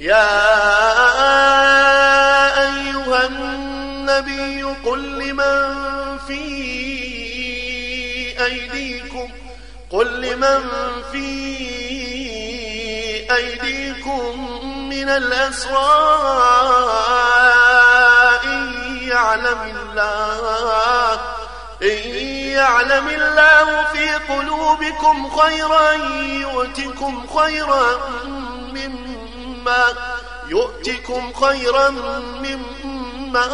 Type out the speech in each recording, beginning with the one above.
يا أيها النبي قل لمن في أيديكم قل لمن في أيديكم من الأسراء إن يعلم الله إن يعلم الله في قلوبكم خيرا يؤتكم خيرا مما يؤتكم خيرا مما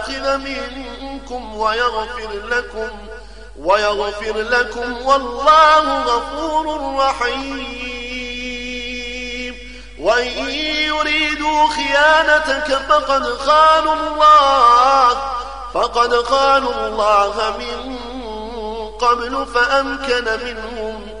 أخذ منكم ويغفر لكم ويغفر لكم والله غفور رحيم. وإن يريدوا خيانتك فقد خانوا الله فقد خانوا الله من قبل فأمكن منهم.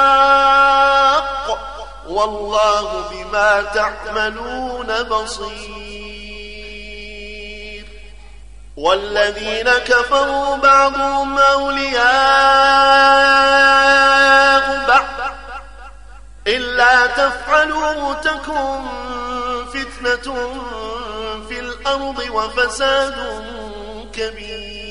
والله بما تعملون بصير. والذين كفروا بعضهم أولياء بعض. إلا تفعلوا تكن فتنة في الأرض وفساد كبير.